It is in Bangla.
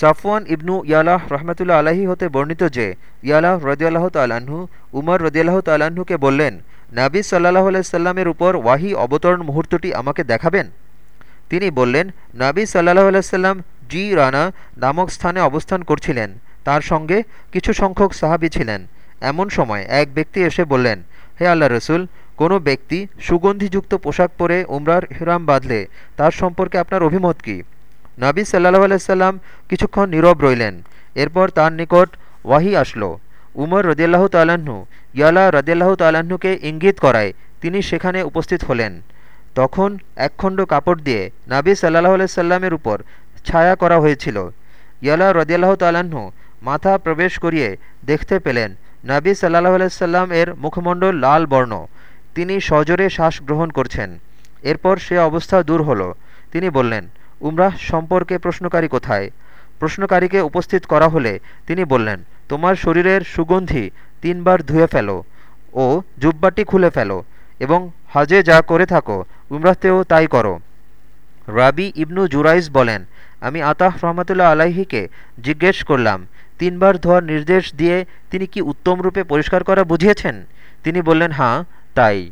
সাফওয়ান ইবনু ইয়ালাহ রহমতুল্লা আলাহি হতে বর্ণিত যে, ইয়ালাহ রদিয়াল্লাহ তাল্লাহ্ন উমর রদিয়াল্লাহ তাল্লাহ্নকে বললেন, নাবী সাল্লাহ আলাইসাল্লামের উপর ওয়াহি অবতরণ মুহূর্তটি আমাকে দেখাবেন? তিনি বললেন, নাবী সাল্লাহ আলাইসাল্লাম জি রানা নামক স্থানে অবস্থান করছিলেন। তার সঙ্গে কিছু সংখ্যক সাহাবি ছিলেন। এমন সময় এক ব্যক্তি এসে বললেন, হে আল্লাহ রসুল, কোনো ব্যক্তি সুগন্ধিযুক্ত পোশাক পরে উমরার হিরাম বাঁধলে তার সম্পর্কে আপনার অভিমত কী? নাবী সাল্লাহ আলাইসাল্লাম কিছুক্ষণ নীরব রইলেন। এরপর তার নিকট ওয়াহি আসলো। উমর রদিয়াল্লাহ তাল্লাহ্ন ইয়ালা রদিয়াল্লাহ তাল্লাহ্নকে ইঙ্গিত করায় তিনি সেখানে উপস্থিত হলেন। তখন একখণ্ড কাপড় দিয়ে নাবী সাল্লাহ আলাইসাল্লামের উপর ছায়া করা হয়েছিল। ইয়ালা রদিয়াল্লাহ তাল্লাহ্ন মাথা প্রবেশ করিয়ে দেখতে পেলেন নাবী সাল্লাহ আলাইসাল্লাম এর মুখমণ্ডল লাল বর্ণ। তিনি সজোরে শ্বাস গ্রহণ করছেন। এরপর সে অবস্থা দূর হলো। তিনি বললেন উমরাহ সম্পর্কে প্রশ্নকারী কোথায়? প্রশ্নকারীকে উপস্থিত করা হলে তিনি বললেন, তোমার শরীরের সুগন্ধি তিনবার ধুয়ে ফেলো ও জুব্বাটি খুলে ফেলো এবং হজে যা করে থাকো, উমরাহতেও তাই করো। রাবি ইবনু জুরাইজ বলেন, আমি আতাহ রহমতুল্লাহ আলাহিকে জিজ্ঞেস করলাম, তিনবার ধোয়ার নির্দেশ দিয়ে তিনি কি উত্তম রূপে পরিষ্কার করা বুঝিয়েছেন? তিনি বললেন হাঁ তাই।